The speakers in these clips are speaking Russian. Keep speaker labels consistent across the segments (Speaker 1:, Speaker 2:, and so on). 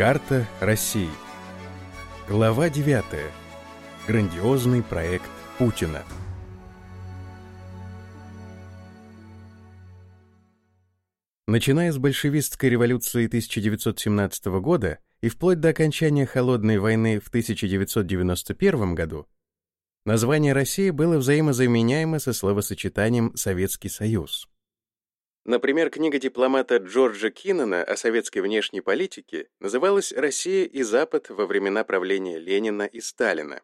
Speaker 1: Карта России. Глава 9. Грандиозный проект Путина. Начиная с большевистской революции 1917 года и вплоть до окончания Холодной войны в 1991 году, название России было взаимозаменяемо со словосочетанием «Советский Союз». Например, книга дипломата Джорджа Киннона о советской внешней политике называлась «Россия и Запад во времена правления Ленина и Сталина».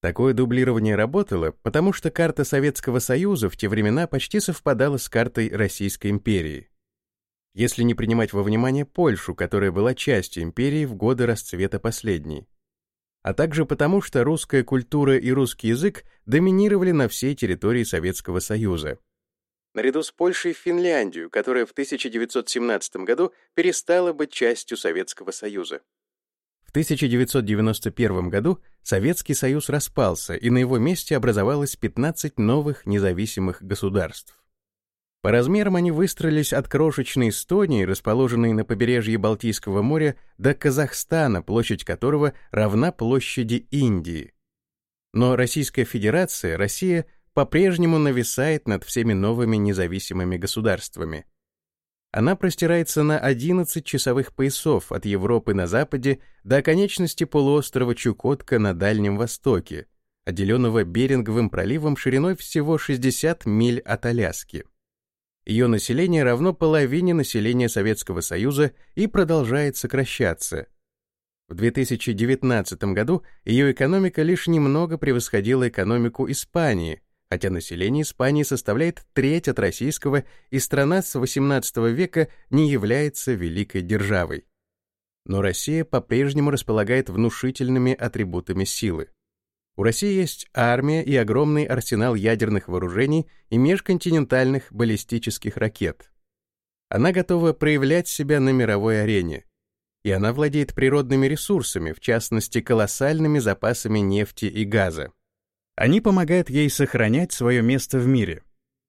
Speaker 1: Такое дублирование работало, потому что карта Советского Союза в те времена почти совпадала с картой Российской империи. Если не принимать во внимание Польшу, которая была частью империи в годы расцвета последней. А также потому, что русская культура и русский язык доминировали на всей территории Советского Союза наряду с Польшей Финляндию, которая в 1917 году перестала быть частью Советского Союза. В 1991 году Советский Союз распался, и на его месте образовалось 15 новых независимых государств. По размерам они выстроились от крошечной Эстонии, расположенной на побережье Балтийского моря, до Казахстана, площадь которого равна площади Индии. Но Российская Федерация, Россия, по-прежнему нависает над всеми новыми независимыми государствами. Она простирается на 11 часовых поясов от Европы на западе до оконечности полуострова Чукотка на Дальнем Востоке, отделенного Беринговым проливом шириной всего 60 миль от Аляски. Ее население равно половине населения Советского Союза и продолжает сокращаться. В 2019 году ее экономика лишь немного превосходила экономику Испании – хотя население Испании составляет треть от российского, и страна с XVIII века не является великой державой. Но Россия по-прежнему располагает внушительными атрибутами силы. У России есть армия и огромный арсенал ядерных вооружений и межконтинентальных баллистических ракет. Она готова проявлять себя на мировой арене. И она владеет природными ресурсами, в частности, колоссальными запасами нефти и газа. Они помогают ей сохранять свое место в мире.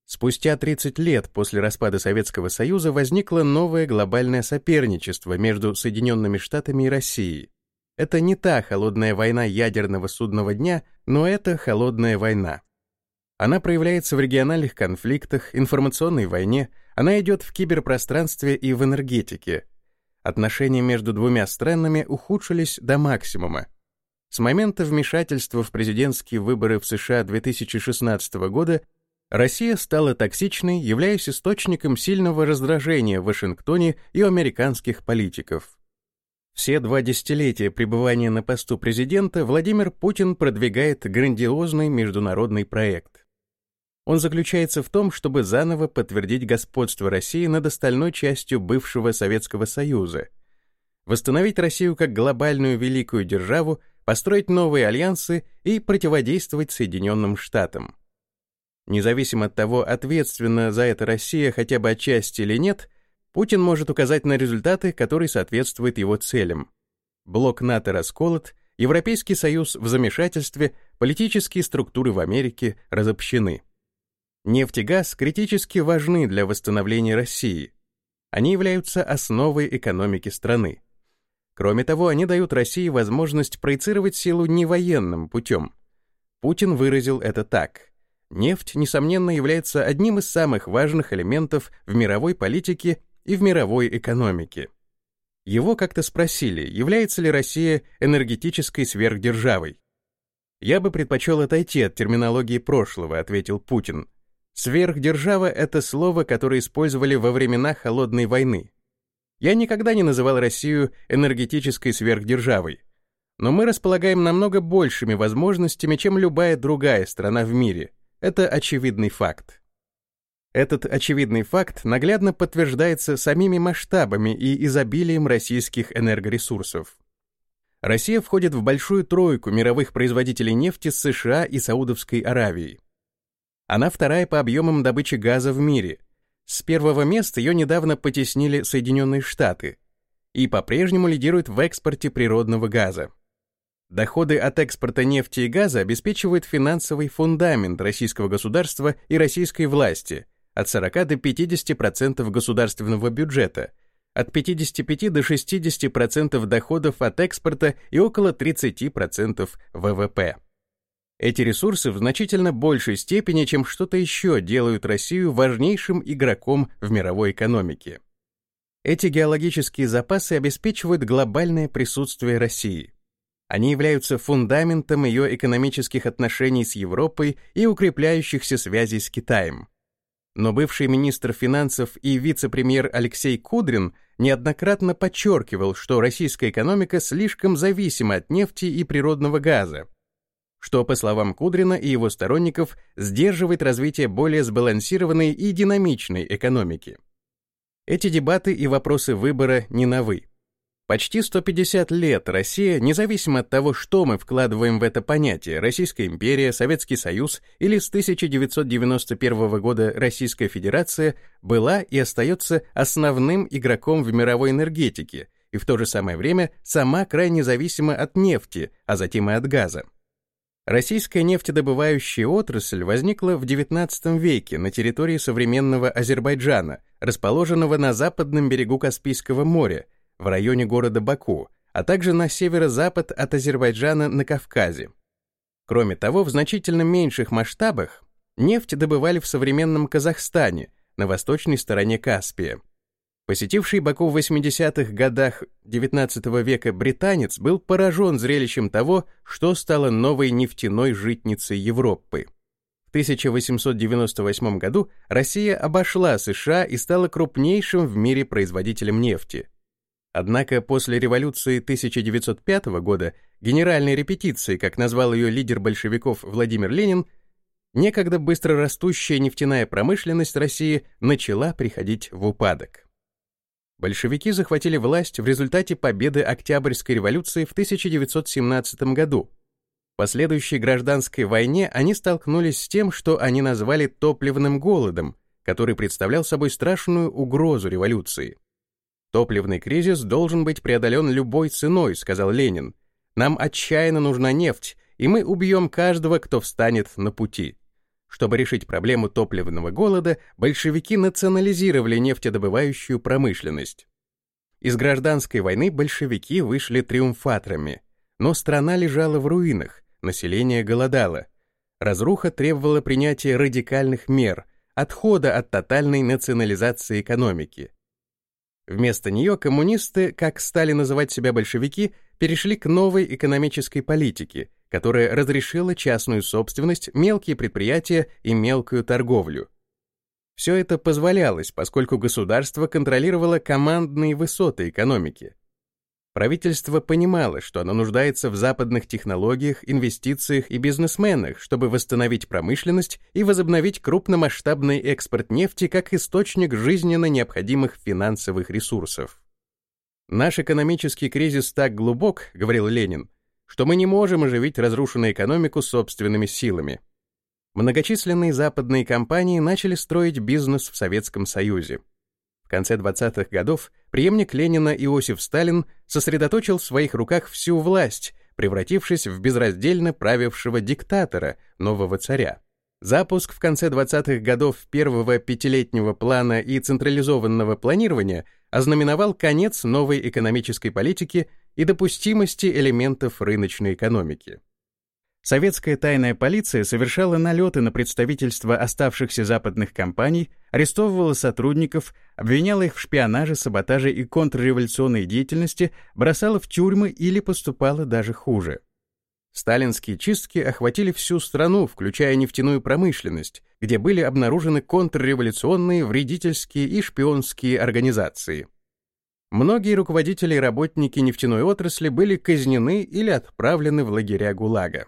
Speaker 1: Спустя 30 лет после распада Советского Союза возникло новое глобальное соперничество между Соединенными Штатами и Россией. Это не та холодная война ядерного судного дня, но это холодная война. Она проявляется в региональных конфликтах, информационной войне, она идет в киберпространстве и в энергетике. Отношения между двумя странами ухудшились до максимума. С момента вмешательства в президентские выборы в США 2016 года Россия стала токсичной, являясь источником сильного раздражения в Вашингтоне и у американских политиков. Все два десятилетия пребывания на посту президента Владимир Путин продвигает грандиозный международный проект. Он заключается в том, чтобы заново подтвердить господство России над остальной частью бывшего Советского Союза, восстановить Россию как глобальную великую державу построить новые альянсы и противодействовать Соединенным Штатам. Независимо от того, ответственна за это Россия хотя бы отчасти или нет, Путин может указать на результаты, которые соответствуют его целям. Блок НАТО расколот, Европейский Союз в замешательстве, политические структуры в Америке разобщены. Нефть и газ критически важны для восстановления России. Они являются основой экономики страны. Кроме того, они дают России возможность проецировать силу не военным путем. Путин выразил это так. Нефть, несомненно, является одним из самых важных элементов в мировой политике и в мировой экономике. Его как-то спросили, является ли Россия энергетической сверхдержавой. «Я бы предпочел отойти от терминологии прошлого», — ответил Путин. «Сверхдержава — это слово, которое использовали во времена Холодной войны. Я никогда не называл Россию энергетической сверхдержавой. Но мы располагаем намного большими возможностями, чем любая другая страна в мире. Это очевидный факт. Этот очевидный факт наглядно подтверждается самими масштабами и изобилием российских энергоресурсов. Россия входит в большую тройку мировых производителей нефти с США и Саудовской Аравией. Она вторая по объемам добычи газа в мире – с первого места ее недавно потеснили Соединенные Штаты и по-прежнему лидирует в экспорте природного газа. Доходы от экспорта нефти и газа обеспечивают финансовый фундамент российского государства и российской власти от 40 до 50% государственного бюджета, от 55 до 60% доходов от экспорта и около 30% ВВП. Эти ресурсы в значительно большей степени, чем что-то еще, делают Россию важнейшим игроком в мировой экономике. Эти геологические запасы обеспечивают глобальное присутствие России. Они являются фундаментом ее экономических отношений с Европой и укрепляющихся связей с Китаем. Но бывший министр финансов и вице-премьер Алексей Кудрин неоднократно подчеркивал, что российская экономика слишком зависима от нефти и природного газа, что, по словам Кудрина и его сторонников, сдерживает развитие более сбалансированной и динамичной экономики. Эти дебаты и вопросы выбора не новы. Почти 150 лет Россия, независимо от того, что мы вкладываем в это понятие, Российская империя, Советский Союз или с 1991 года Российская Федерация, была и остается основным игроком в мировой энергетике и в то же самое время сама крайне зависима от нефти, а затем и от газа. Российская нефтедобывающая отрасль возникла в XIX веке на территории современного Азербайджана, расположенного на западном берегу Каспийского моря, в районе города Баку, а также на северо-запад от Азербайджана на Кавказе. Кроме того, в значительно меньших масштабах нефть добывали в современном Казахстане, на восточной стороне Каспия. Посетивший Баку в 80-х годах XIX века британец был поражен зрелищем того, что стало новой нефтяной житницей Европы. В 1898 году Россия обошла США и стала крупнейшим в мире производителем нефти. Однако после революции 1905 года, генеральной репетиции, как назвал ее лидер большевиков Владимир Ленин, некогда быстро растущая нефтяная промышленность России начала приходить в упадок. Большевики захватили власть в результате победы Октябрьской революции в 1917 году. В последующей гражданской войне они столкнулись с тем, что они назвали топливным голодом, который представлял собой страшную угрозу революции. «Топливный кризис должен быть преодолен любой ценой», — сказал Ленин. «Нам отчаянно нужна нефть, и мы убьем каждого, кто встанет на пути». Чтобы решить проблему топливного голода, большевики национализировали нефтедобывающую промышленность. Из гражданской войны большевики вышли триумфаторами, но страна лежала в руинах, население голодало. Разруха требовала принятия радикальных мер, отхода от тотальной национализации экономики. Вместо нее коммунисты, как стали называть себя большевики, перешли к новой экономической политике, которая разрешила частную собственность, мелкие предприятия и мелкую торговлю. Все это позволялось, поскольку государство контролировало командные высоты экономики. Правительство понимало, что оно нуждается в западных технологиях, инвестициях и бизнесменах, чтобы восстановить промышленность и возобновить крупномасштабный экспорт нефти как источник жизненно необходимых финансовых ресурсов. «Наш экономический кризис так глубок, — говорил Ленин, что мы не можем оживить разрушенную экономику собственными силами. Многочисленные западные компании начали строить бизнес в Советском Союзе. В конце 20-х годов преемник Ленина Иосиф Сталин сосредоточил в своих руках всю власть, превратившись в безраздельно правившего диктатора, нового царя. Запуск в конце 20-х годов первого пятилетнего плана и централизованного планирования ознаменовал конец новой экономической политики и допустимости элементов рыночной экономики. Советская тайная полиция совершала налеты на представительства оставшихся западных компаний, арестовывала сотрудников, обвиняла их в шпионаже, саботаже и контрреволюционной деятельности, бросала в тюрьмы или поступала даже хуже. Сталинские чистки охватили всю страну, включая нефтяную промышленность, где были обнаружены контрреволюционные, вредительские и шпионские организации. Многие руководители и работники нефтяной отрасли были казнены или отправлены в лагеря ГУЛАГа.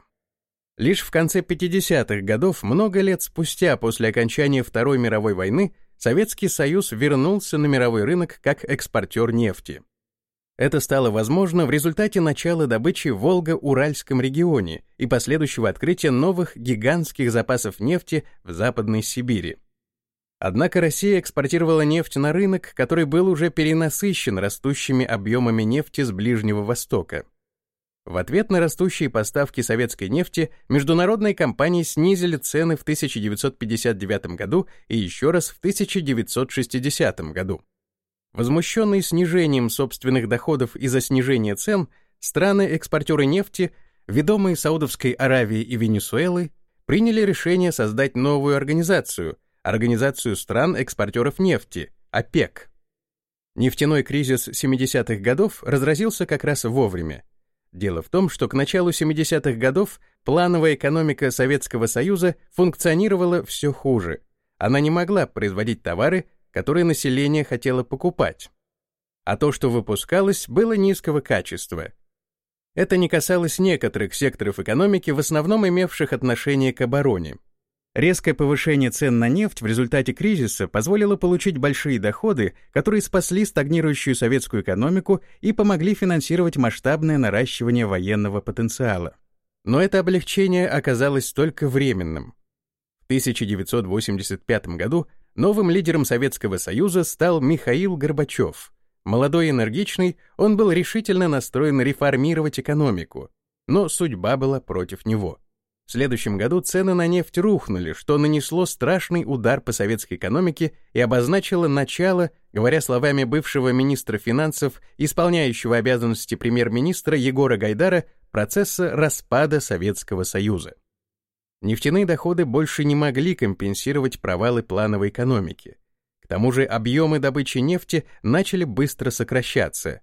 Speaker 1: Лишь в конце 50-х годов, много лет спустя после окончания Второй мировой войны, Советский Союз вернулся на мировой рынок как экспортер нефти. Это стало возможно в результате начала добычи в Волго-Уральском регионе и последующего открытия новых гигантских запасов нефти в Западной Сибири. Однако Россия экспортировала нефть на рынок, который был уже перенасыщен растущими объемами нефти с Ближнего Востока. В ответ на растущие поставки советской нефти международные компании снизили цены в 1959 году и еще раз в 1960 году. Возмущенные снижением собственных доходов из-за снижения цен, страны-экспортеры нефти, ведомые Саудовской Аравией и Венесуэлой, приняли решение создать новую организацию, Организацию стран-экспортеров нефти, ОПЕК. Нефтяной кризис 70-х годов разразился как раз вовремя. Дело в том, что к началу 70-х годов плановая экономика Советского Союза функционировала все хуже. Она не могла производить товары, которые население хотело покупать. А то, что выпускалось, было низкого качества. Это не касалось некоторых секторов экономики, в основном имевших отношение к обороне. Резкое повышение цен на нефть в результате кризиса позволило получить большие доходы, которые спасли стагнирующую советскую экономику и помогли финансировать масштабное наращивание военного потенциала. Но это облегчение оказалось только временным. В 1985 году новым лидером Советского Союза стал Михаил Горбачев. Молодой и энергичный, он был решительно настроен реформировать экономику, но судьба была против него. В следующем году цены на нефть рухнули, что нанесло страшный удар по советской экономике и обозначило начало, говоря словами бывшего министра финансов, исполняющего обязанности премьер-министра Егора Гайдара, процесса распада Советского Союза. Нефтяные доходы больше не могли компенсировать провалы плановой экономики. К тому же объемы добычи нефти начали быстро сокращаться.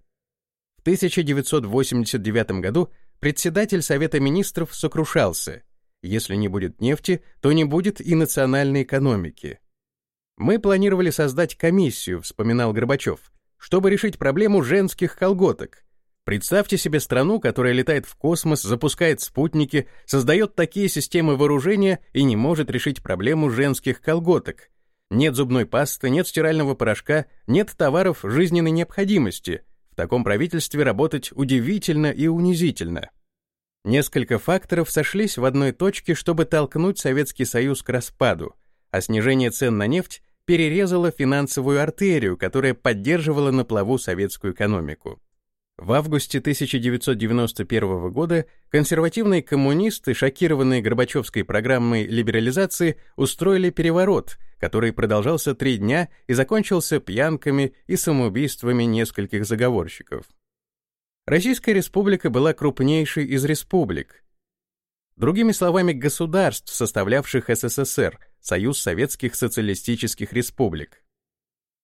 Speaker 1: В 1989 году председатель Совета министров сокрушался – если не будет нефти, то не будет и национальной экономики. Мы планировали создать комиссию, вспоминал Горбачев, чтобы решить проблему женских колготок. Представьте себе страну, которая летает в космос, запускает спутники, создает такие системы вооружения и не может решить проблему женских колготок. Нет зубной пасты, нет стирального порошка, нет товаров жизненной необходимости. В таком правительстве работать удивительно и унизительно. Несколько факторов сошлись в одной точке, чтобы толкнуть Советский Союз к распаду, а снижение цен на нефть перерезало финансовую артерию, которая поддерживала на плаву советскую экономику. В августе 1991 года консервативные коммунисты, шокированные Горбачевской программой либерализации, устроили переворот, который продолжался три дня и закончился пьянками и самоубийствами нескольких заговорщиков. Российская республика была крупнейшей из республик. Другими словами, государств, составлявших СССР, Союз Советских Социалистических Республик.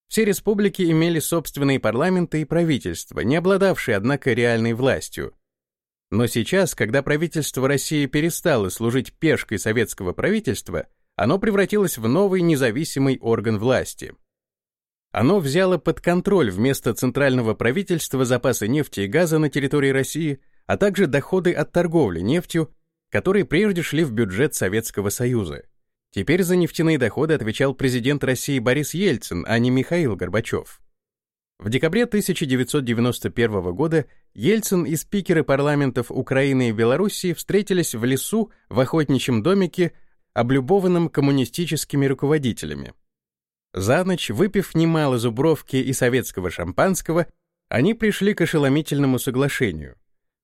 Speaker 1: Все республики имели собственные парламенты и правительства, не обладавшие, однако, реальной властью. Но сейчас, когда правительство России перестало служить пешкой советского правительства, оно превратилось в новый независимый орган власти — оно взяло под контроль вместо центрального правительства запасы нефти и газа на территории России, а также доходы от торговли нефтью, которые прежде шли в бюджет Советского Союза. Теперь за нефтяные доходы отвечал президент России Борис Ельцин, а не Михаил Горбачев. В декабре 1991 года Ельцин и спикеры парламентов Украины и Белоруссии встретились в лесу в охотничьем домике, облюбованном коммунистическими руководителями. За ночь, выпив немало зубровки и советского шампанского, они пришли к ошеломительному соглашению.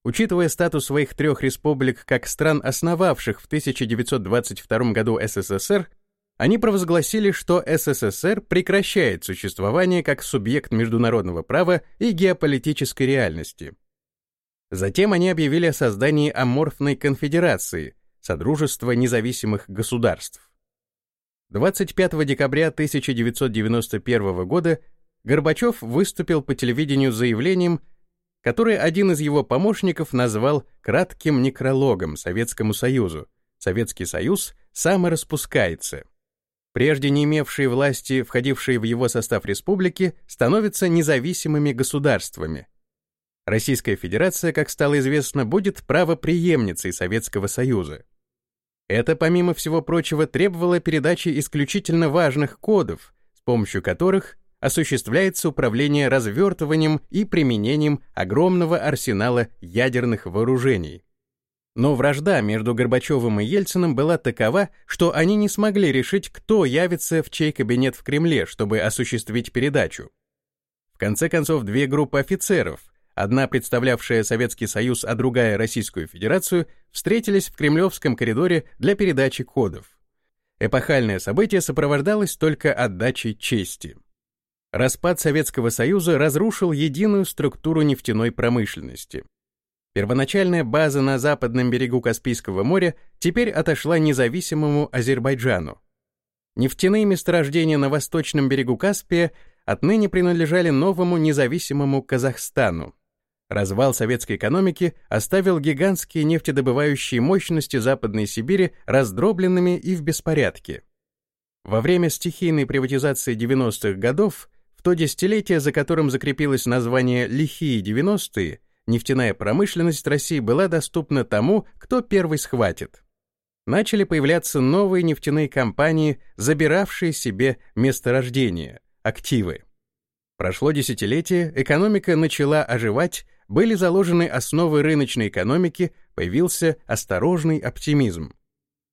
Speaker 1: Учитывая статус своих трех республик как стран, основавших в 1922 году СССР, они провозгласили, что СССР прекращает существование как субъект международного права и геополитической реальности. Затем они объявили о создании аморфной конфедерации, Содружества независимых государств. 25 декабря 1991 года Горбачев выступил по телевидению с заявлением, которое один из его помощников назвал кратким некрологом Советскому Союзу. Советский Союз самораспускается. Прежде не имевшие власти, входившие в его состав республики, становятся независимыми государствами. Российская Федерация, как стало известно, будет правопреемницей Советского Союза. Это, помимо всего прочего, требовало передачи исключительно важных кодов, с помощью которых осуществляется управление развертыванием и применением огромного арсенала ядерных вооружений. Но вражда между Горбачевым и Ельциным была такова, что они не смогли решить, кто явится в чей кабинет в Кремле, чтобы осуществить передачу. В конце концов, две группы офицеров, одна представлявшая Советский Союз, а другая Российскую Федерацию, встретились в Кремлевском коридоре для передачи кодов. Эпохальное событие сопровождалось только отдачей чести. Распад Советского Союза разрушил единую структуру нефтяной промышленности. Первоначальная база на западном берегу Каспийского моря теперь отошла независимому Азербайджану. Нефтяные месторождения на восточном берегу Каспия отныне принадлежали новому независимому Казахстану. Развал советской экономики оставил гигантские нефтедобывающие мощности Западной Сибири раздробленными и в беспорядке. Во время стихийной приватизации 90-х годов, то десятилетие, за которым закрепилось название «лихие 90-е», нефтяная промышленность России была доступна тому, кто первый схватит. Начали появляться новые нефтяные компании, забиравшие себе месторождения, активы. Прошло десятилетие, экономика начала оживать, были заложены основы рыночной экономики, появился осторожный оптимизм.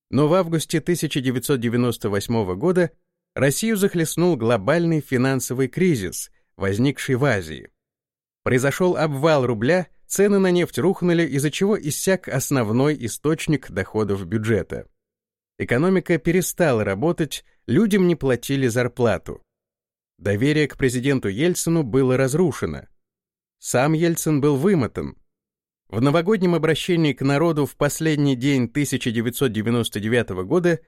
Speaker 1: Но в августе 1998 года Россию захлестнул глобальный финансовый кризис, возникший в Азии. Произошел обвал рубля, цены на нефть рухнули, из-за чего иссяк основной источник доходов бюджета. Экономика перестала работать, людям не платили зарплату. Доверие к президенту Ельцину было разрушено. Сам Ельцин был вымотан, в новогоднем обращении к народу в последний день 1999 года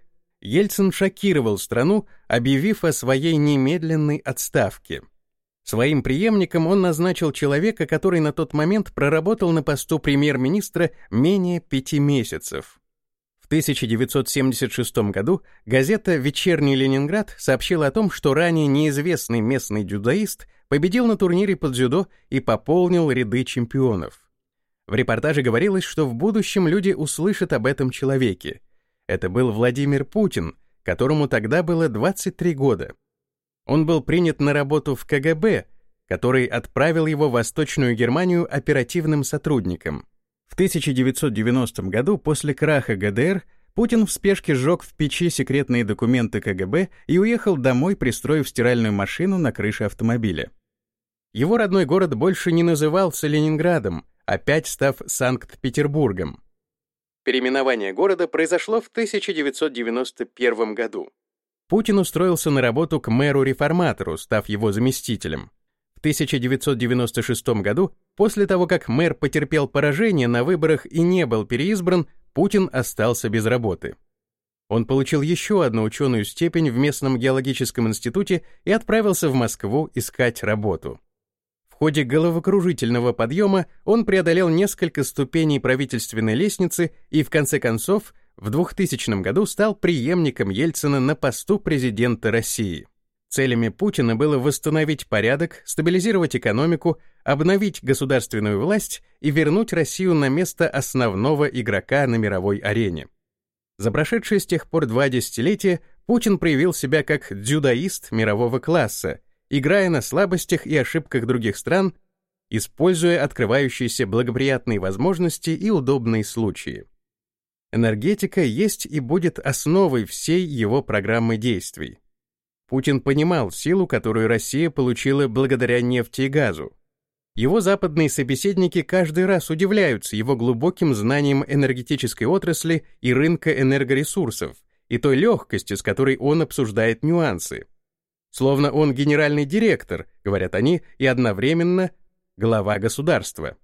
Speaker 1: Ельцин шокировал страну, объявив о своей немедленной отставке. Своим преемником он назначил человека, который на тот момент проработал на посту премьер-министра менее пяти месяцев. В 1976 году газета «Вечерний Ленинград» сообщила о том, что ранее неизвестный местный дзюдоист победил на турнире по дзюдо и пополнил ряды чемпионов. В репортаже говорилось, что в будущем люди услышат об этом человеке. Это был Владимир Путин, которому тогда было 23 года. Он был принят на работу в КГБ, который отправил его в Восточную Германию оперативным сотрудником. В 1990 году, после краха ГДР, Путин в спешке сжег в печи секретные документы КГБ и уехал домой, пристроив стиральную машину на крыше автомобиля. Его родной город больше не назывался Ленинградом, опять став Санкт-Петербургом. Переименование города произошло в 1991 году. Путин устроился на работу к мэру-реформатору, став его заместителем. В 1996 году, после того, как мэр потерпел поражение на выборах и не был переизбран, Путин остался без работы. Он получил еще одну ученую степень в местном геологическом институте и отправился в Москву искать работу. В ходе головокружительного подъема он преодолел несколько ступеней правительственной лестницы и в конце концов в 2000 году стал преемником Ельцина на посту президента России. Целями Путина было восстановить порядок, стабилизировать экономику, обновить государственную власть и вернуть Россию на место основного игрока на мировой арене. За прошедшие с тех пор два десятилетия Путин проявил себя как дзюдоист мирового класса, играя на слабостях и ошибках других стран, используя открывающиеся благоприятные возможности и удобные случаи. Энергетика есть и будет основой всей его программы действий. Путин понимал силу, которую Россия получила благодаря нефти и газу. Его западные собеседники каждый раз удивляются его глубоким знанием энергетической отрасли и рынка энергоресурсов и той легкостью, с которой он обсуждает нюансы. Словно он генеральный директор, говорят они, и одновременно глава государства.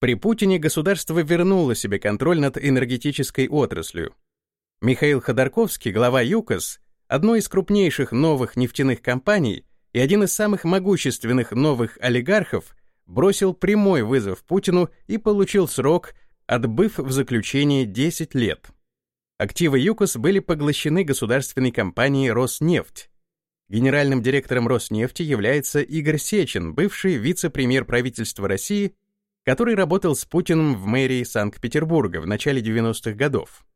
Speaker 1: При Путине государство вернуло себе контроль над энергетической отраслью. Михаил Ходорковский, глава ЮКОС, одной из крупнейших новых нефтяных компаний и один из самых могущественных новых олигархов, бросил прямой вызов Путину и получил срок, отбыв в заключении 10 лет. Активы ЮКОС были поглощены государственной компанией «Роснефть», Генеральным директором Роснефти является Игорь Сечин, бывший вице-премьер правительства России, который работал с Путиным в мэрии Санкт-Петербурга в начале 90-х годов.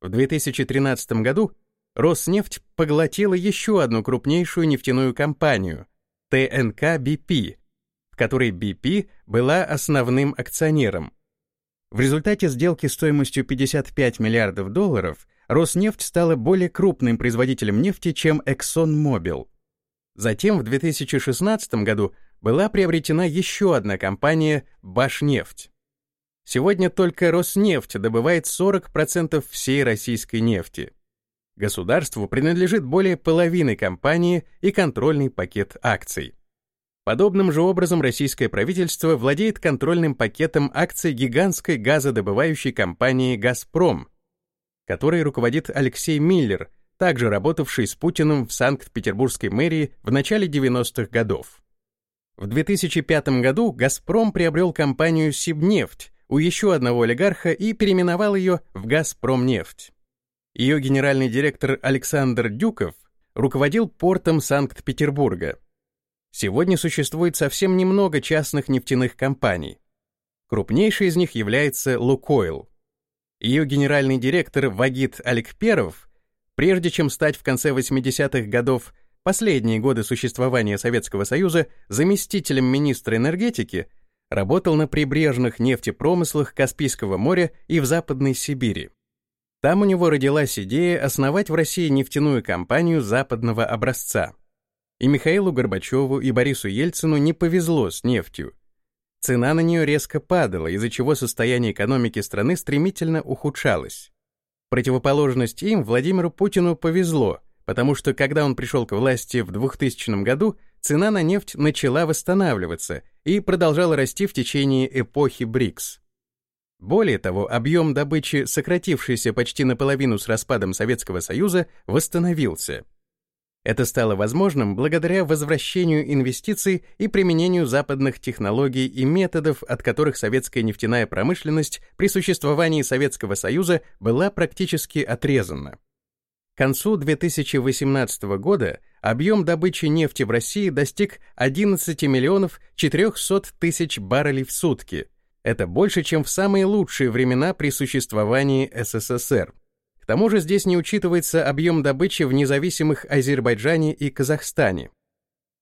Speaker 1: В 2013 году Роснефть поглотила еще одну крупнейшую нефтяную компанию — ТНК BP, в которой BP была основным акционером. В результате сделки стоимостью 55 миллиардов долларов Роснефть стала более крупным производителем нефти, чем ExxonMobil. Затем в 2016 году была приобретена еще одна компания «Башнефть». Сегодня только Роснефть добывает 40% всей российской нефти. Государству принадлежит более половины компании и контрольный пакет акций. Подобным же образом российское правительство владеет контрольным пакетом акций гигантской газодобывающей компании «Газпром», которой руководит Алексей Миллер, также работавший с Путиным в Санкт-Петербургской мэрии в начале 90-х годов. В 2005 году «Газпром» приобрел компанию «Сибнефть» у еще одного олигарха и переименовал ее в «Газпромнефть». Ее генеральный директор Александр Дюков руководил портом Санкт-Петербурга. Сегодня существует совсем немного частных нефтяных компаний. Крупнейшей из них является «Лукойл». Ее генеральный директор Вагит Аликперов Прежде чем стать в конце 80-х годов, последние годы существования Советского Союза, заместителем министра энергетики, работал на прибрежных нефтепромыслах Каспийского моря и в Западной Сибири. Там у него родилась идея основать в России нефтяную компанию западного образца. И Михаилу Горбачеву, и Борису Ельцину не повезло с нефтью. Цена на нее резко падала, из-за чего состояние экономики страны стремительно ухудшалось противоположность им Владимиру Путину повезло, потому что когда он пришел к власти в 2000 году, цена на нефть начала восстанавливаться и продолжала расти в течение эпохи БРИКС. Более того, объем добычи, сократившийся почти наполовину с распадом Советского Союза, восстановился – это стало возможным благодаря возвращению инвестиций и применению западных технологий и методов, от которых советская нефтяная промышленность при существовании Советского Союза была практически отрезана. К концу 2018 года объем добычи нефти в России достиг 11 миллионов 400 тысяч баррелей в сутки. Это больше, чем в самые лучшие времена при существовании СССР тому же здесь не учитывается объем добычи в независимых Азербайджане и Казахстане.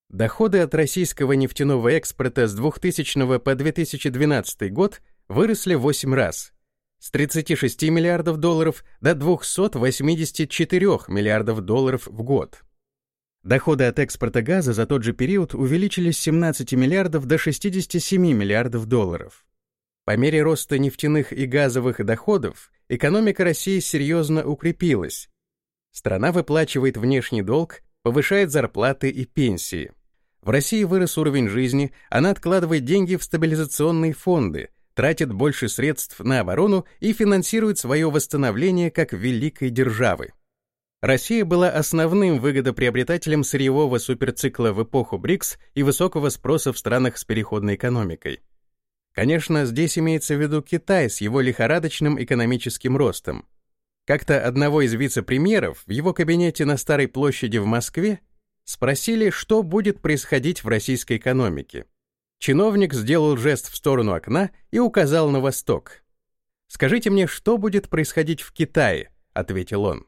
Speaker 1: Доходы от российского нефтяного экспорта с 2000 по 2012 год выросли в 8 раз, с 36 миллиардов долларов до 284 миллиардов долларов в год. Доходы от экспорта газа за тот же период увеличились с 17 миллиардов до 67 миллиардов долларов. По мере роста нефтяных и газовых доходов экономика России серьезно укрепилась. Страна выплачивает внешний долг, повышает зарплаты и пенсии. В России вырос уровень жизни, она откладывает деньги в стабилизационные фонды, тратит больше средств на оборону и финансирует свое восстановление как великой державы. Россия была основным выгодоприобретателем сырьевого суперцикла в эпоху БРИКС и высокого спроса в странах с переходной экономикой. Конечно, здесь имеется в виду Китай с его лихорадочным экономическим ростом. Как-то одного из вице-премьеров в его кабинете на Старой площади в Москве спросили, что будет происходить в российской экономике. Чиновник сделал жест в сторону окна и указал на восток. «Скажите мне, что будет происходить в Китае?» — ответил он.